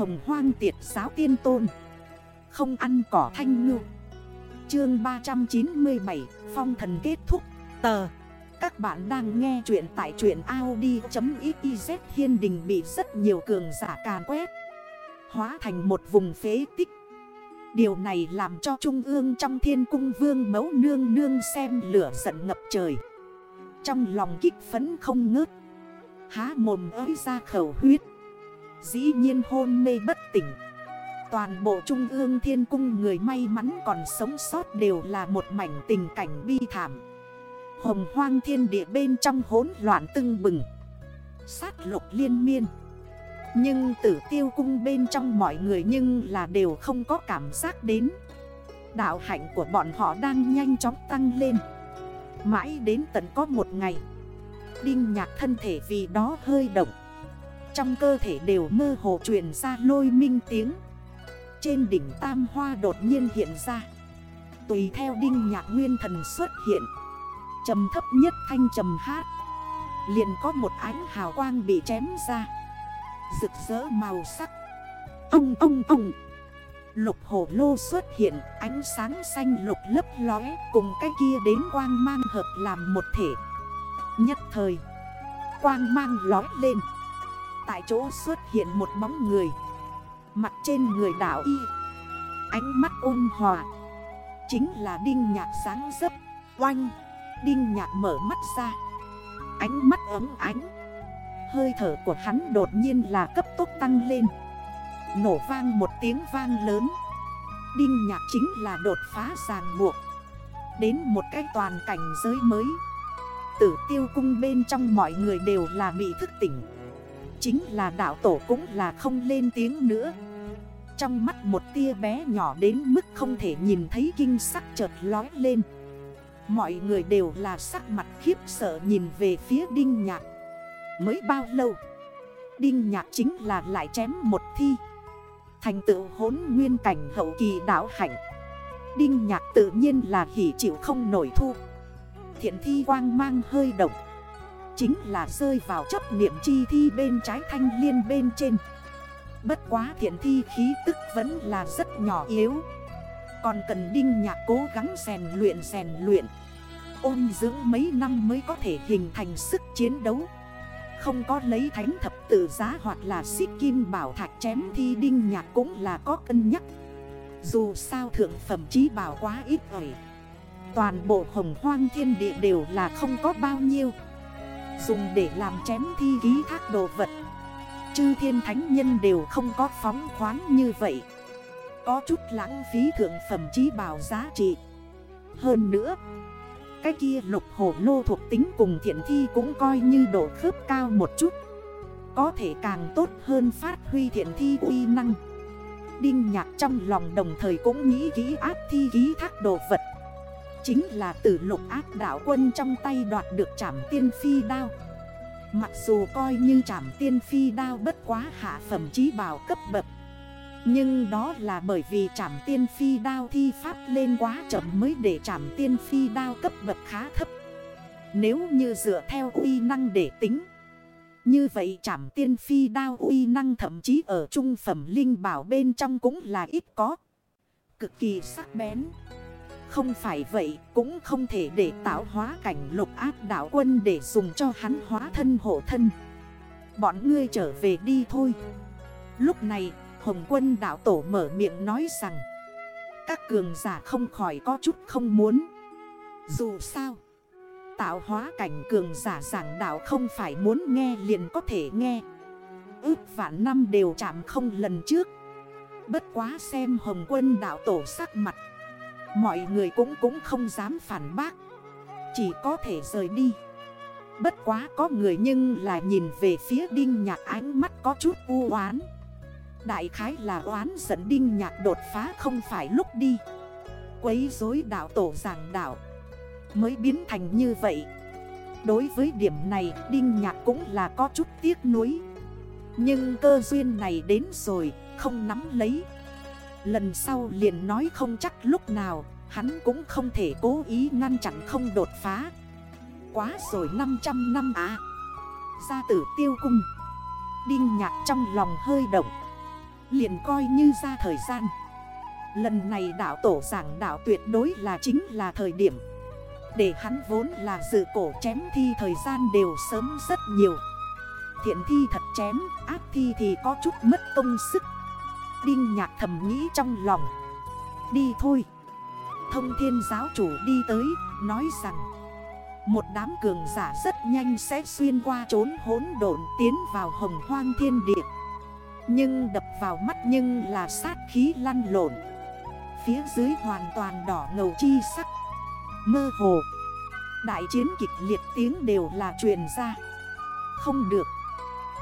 Hồng hoang tiệt giáo tiên tôn. Không ăn cỏ thanh ngư. Chương 397 Phong thần kết thúc. Tờ. Các bạn đang nghe chuyện tại truyện Audi.xyz Hiên đình bị rất nhiều cường giả càn quét. Hóa thành một vùng phế tích. Điều này làm cho Trung ương trong thiên cung vương mẫu nương nương xem lửa giận ngập trời. Trong lòng kích phấn không ngớt. Há mồm ới ra khẩu huyết. Dĩ nhiên hôn mê bất tỉnh. Toàn bộ trung ương thiên cung người may mắn còn sống sót đều là một mảnh tình cảnh bi thảm. Hồng hoang thiên địa bên trong hỗn loạn tưng bừng. Sát lục liên miên. Nhưng tử tiêu cung bên trong mọi người nhưng là đều không có cảm giác đến. Đạo hạnh của bọn họ đang nhanh chóng tăng lên. Mãi đến tận có một ngày, Đinh nhạc thân thể vì đó hơi động. Trong cơ thể đều mơ hồ truyền ra lôi minh tiếng. Trên đỉnh tam hoa đột nhiên hiện ra. Tùy theo đinh nhạc nguyên thần xuất hiện. Trầm thấp nhất thanh trầm hát. Liền có một ánh hào quang bị chém ra. Rực rỡ màu sắc. Ông ông ông. Lục hổ lô xuất hiện, Ánh sáng xanh lục lấp lóe, Cùng cái kia đến quang mang hợp làm một thể. Nhất thời, Quang mang lói lên. Tại chỗ xuất hiện một bóng người. Mặt trên người đảo y. Ánh mắt ôn hòa. Chính là đinh nhạc sáng dấp. Oanh. Đinh nhạc mở mắt ra. Ánh mắt ấm ánh. Hơi thở của hắn đột nhiên là cấp tốc tăng lên. Nổ vang một tiếng vang lớn. Đinh nhạc chính là đột phá ràng buộc. Đến một cái toàn cảnh giới mới. Tử tiêu cung bên trong mọi người đều là bị thức tỉnh. Chính là đạo tổ cũng là không lên tiếng nữa. Trong mắt một tia bé nhỏ đến mức không thể nhìn thấy kinh sắc chợt lói lên. Mọi người đều là sắc mặt khiếp sợ nhìn về phía Đinh Nhạc. Mới bao lâu, Đinh Nhạc chính là lại chém một thi. Thành tựu hốn nguyên cảnh hậu kỳ đảo hạnh. Đinh Nhạc tự nhiên là hỉ chịu không nổi thu. Thiện thi quang mang hơi động. Chính là rơi vào chấp niệm chi thi bên trái thanh liên bên trên. Bất quá thiện thi khí tức vẫn là rất nhỏ yếu. Còn cần đinh nhạc cố gắng rèn luyện rèn luyện. Ôn dưỡng mấy năm mới có thể hình thành sức chiến đấu. Không có lấy thánh thập tự giá hoặc là xích kim bảo thạch chém thi đinh nhạc cũng là có cân nhắc. Dù sao thượng phẩm chí bảo quá ít ỏi. Toàn bộ hồng hoang thiên địa đều là không có bao nhiêu. Dùng để làm chém thi ký thác đồ vật. Chư thiên thánh nhân đều không có phóng khoáng như vậy. Có chút lãng phí thượng phẩm chí bảo giá trị. Hơn nữa, Cái kia lục hổ lô thuộc tính cùng thiện thi cũng coi như độ khớp cao một chút. Có thể càng tốt hơn phát huy thiện thi uy năng. Đinh nhạc trong lòng đồng thời cũng nghĩ kỹ áp thi ký thác đồ vật. Chính là từ lục ác đảo quân trong tay đoạt được trảm tiên phi đao. Mặc dù coi như trảm tiên phi đao bất quá hạ phẩm chí bảo cấp bậc, Nhưng đó là bởi vì trảm tiên phi đao thi pháp lên quá chậm mới để trảm tiên phi đao cấp bậc khá thấp. Nếu như dựa theo uy năng để tính, Như vậy trảm tiên phi đao uy năng thậm chí ở trung phẩm linh bảo bên trong cũng là ít có. Cực kỳ sắc bén không phải vậy, cũng không thể để tạo hóa cảnh lục áp đảo quân để dùng cho hắn hóa thân hộ thân. Bọn ngươi trở về đi thôi. Lúc này, Hồng quân đảo tổ mở miệng nói rằng, Các cường giả không khỏi có chút không muốn. Dù sao, Tạo hóa cảnh cường giả giảng đảo không phải muốn nghe liền có thể nghe. Ước vạn năm đều chạm không lần trước. Bất quá xem hồng quân đảo tổ sắc mặt Mọi người cũng cũng không dám phản bác. Chỉ có thể rời đi. Bất quá có người nhưng là nhìn về phía đinh nhạc ánh mắt có chút u oán. Đại khái là oán dẫn đinh nhạc đột phá không phải lúc đi. Quấy rối đạo tổ giảng đạo. Mới biến thành như vậy. Đối với điểm này, đinh nhạc cũng là có chút tiếc nuối. Nhưng cơ duyên này đến rồi, không nắm lấy. Lần sau liền nói không chắc lúc nào Hắn cũng không thể cố ý ngăn chặn không đột phá. Quá rồi 500 năm à. Gia tử tiêu cung. Đinh nhạc trong lòng hơi động. Liền coi như ra thời gian. Lần này đảo tổ giảng đảo tuyệt đối là chính là thời điểm. Để hắn vốn là dự cổ chém thi thời gian đều sớm rất nhiều. Thiện thi thật chém, ác thi thì có chút mất công sức. Đinh nhạc thầm nghĩ trong lòng. Đi thôi. Thông thiên giáo chủ đi tới, nói rằng Một đám cường giả rất nhanh sẽ xuyên qua trốn hỗn độn tiến vào hồng hoang thiên địa. Nhưng đập vào mắt nhưng là sát khí lăn lộn. Phía dưới hoàn toàn đỏ ngầu chi sắc. Mơ hồ Đại chiến kịch liệt tiếng đều là truyền ra. Không được.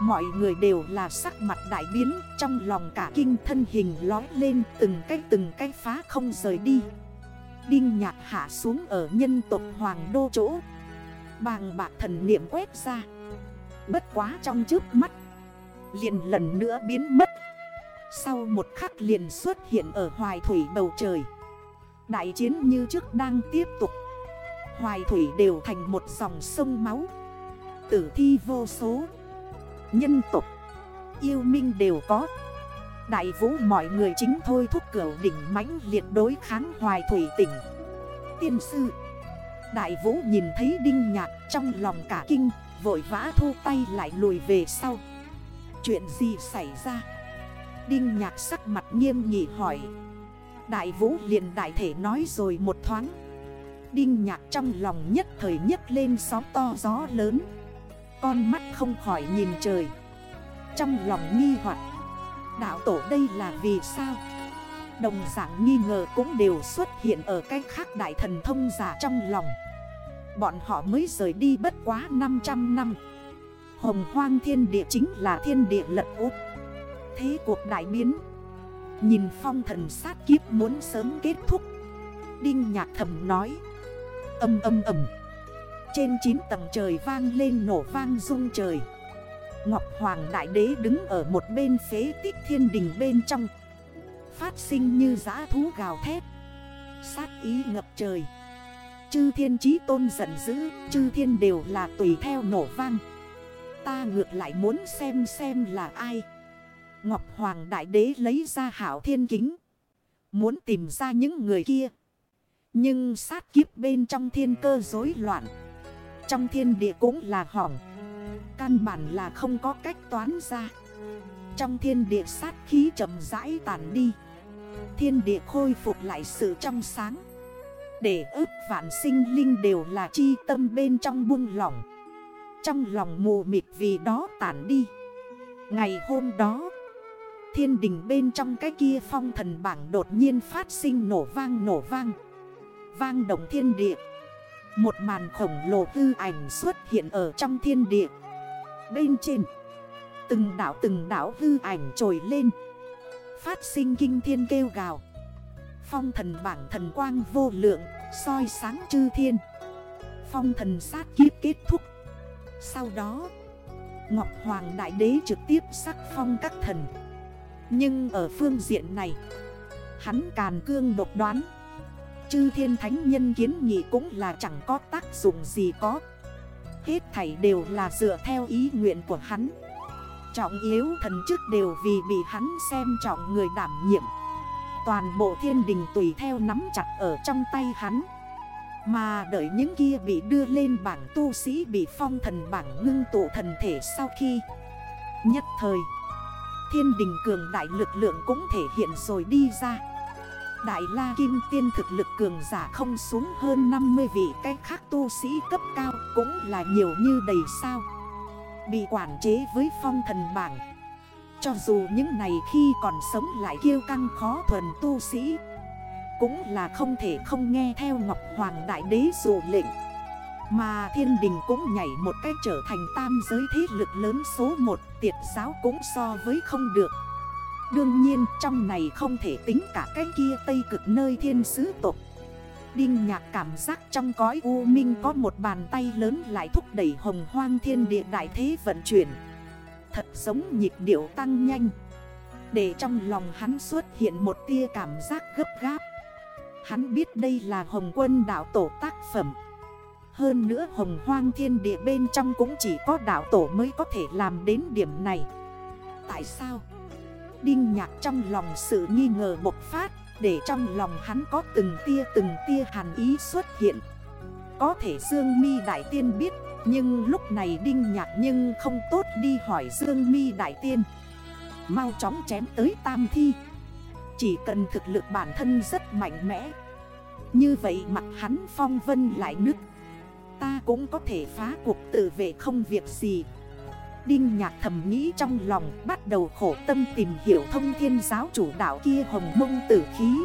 Mọi người đều là sắc mặt đại biến, Trong lòng cả kinh thân hình lói lên, Từng cái từng cái phá không rời đi. Đinh nhạc hạ xuống ở nhân tộc Hoàng Đô chỗ. Bàng bạc thần niệm quét ra. Bất quá trong trước mắt, Liền lần nữa biến mất. Sau một khắc liền xuất hiện ở hoài thủy bầu trời. Đại chiến như trước đang tiếp tục. Hoài thủy đều thành một dòng sông máu. Tử thi vô số. Nhân tục. Yêu minh đều có. Đại vũ mọi người chính thôi thúc cửu đỉnh mãnh liệt đối kháng hoài thủy tỉnh. Tiên sư. Đại vũ nhìn thấy đinh nhạc trong lòng cả kinh, Vội vã thu tay lại lùi về sau. Chuyện gì xảy ra? Đinh nhạc sắc mặt nghiêm nghị hỏi. Đại vũ liền đại thể nói rồi một thoáng. Đinh nhạc trong lòng nhất thời nhất lên sóng to gió lớn. Con mắt không khỏi nhìn trời. Trong lòng nghi hoặc, Đạo tổ đây là vì sao? Đồng dạng nghi ngờ cũng đều xuất hiện ở cái khác đại thần thông giả trong lòng. Bọn họ mới rời đi bất quá 500 năm. Hồng hoang thiên địa chính là thiên địa lật út Thế cuộc đại biến, Nhìn phong thần sát kiếp muốn sớm kết thúc. Đinh nhạc thầm nói, Âm âm âm trên 9 tầng trời vang lên nổ vang rung trời. Ngọc Hoàng Đại Đế đứng ở một bên phế tích thiên đình bên trong. Phát sinh như giã thú gào thét. Sát ý ngập trời. Chư thiên chí tôn giận dữ, Chư thiên đều là tùy theo nổ vang. Ta ngược lại muốn xem xem là ai. Ngọc Hoàng Đại Đế lấy ra hảo thiên kính. Muốn tìm ra những người kia. Nhưng sát kiếp bên trong thiên cơ rối loạn. Trong thiên địa cũng là hỏng. Căn bản là không có cách toán ra. Trong thiên địa sát khí chậm rãi tàn đi. Thiên địa khôi phục lại sự trong sáng. Để ước vạn sinh linh đều là chi tâm bên trong buông lỏng. Trong lòng mù mịt vì đó tản đi. Ngày hôm đó, Thiên đình bên trong cái kia phong thần bảng đột nhiên phát sinh nổ vang nổ vang. Vang động thiên địa. Một màn khổng lồ hư ảnh xuất hiện ở trong thiên địa. Bên trên, Từng đảo từng đảo hư ảnh trồi lên. Phát sinh kinh thiên kêu gào. Phong thần bảng thần quang vô lượng, soi sáng chư thiên. Phong thần sát kiếp kết thúc. Sau đó, Ngọc Hoàng Đại Đế trực tiếp sắc phong các thần. Nhưng ở phương diện này, Hắn càn cương độc đoán. Chư thiên thánh nhân kiến nghị cũng là chẳng có tác dụng gì có. Hết thảy đều là dựa theo ý nguyện của hắn. Trọng yếu thần chức đều vì bị hắn xem trọng người đảm nhiệm. Toàn bộ thiên đình tùy theo nắm chặt ở trong tay hắn. Mà đợi những kia bị đưa lên bảng tu sĩ bị phong thần bảng ngưng tụ thần thể sau khi Nhất thời, Thiên đình cường đại lực lượng cũng thể hiện rồi đi ra. Đại la kim tiên thực lực cường giả không xuống hơn 50 vị cách khác tu sĩ cấp cao cũng là nhiều như đầy sao. Bị quản chế với phong thần bảng. Cho dù những này khi còn sống lại kiêu căng khó thuần tu sĩ, Cũng là không thể không nghe theo Ngọc Hoàng Đại Đế dụ lệnh. Mà thiên đình cũng nhảy một cách trở thành tam giới thế lực lớn số 1 Tiệt giáo cũng so với không được. Đương nhiên, trong này không thể tính cả cái kia Tây cực nơi thiên sứ tộc. Đinh nhạc cảm giác trong cõi U Minh có một bàn tay lớn lại thúc đẩy hồng hoang thiên địa đại thế vận chuyển. Thật giống nhịp điệu tăng nhanh. Để trong lòng hắn xuất hiện một tia cảm giác gấp gáp. Hắn biết đây là hồng quân đảo tổ tác phẩm. Hơn nữa hồng hoang thiên địa bên trong cũng chỉ có đảo tổ mới có thể làm đến điểm này. Tại sao? Đinh nhạc trong lòng sự nghi ngờ bộc phát, Để trong lòng hắn có từng tia từng tia hàn ý xuất hiện. Có thể Dương mi Đại Tiên biết, Nhưng lúc này Đinh nhạc nhưng không tốt đi hỏi Dương mi Đại Tiên. Mau chóng chém tới tam thi. Chỉ cần thực lực bản thân rất mạnh mẽ. Như vậy mặt hắn phong vân lại nứt. Ta cũng có thể phá cuộc tự vệ không việc gì. Đinh nhạc thầm nghĩ trong lòng, Bắt đầu khổ tâm tìm hiểu thông thiên giáo chủ đạo kia hồng mông tử khí.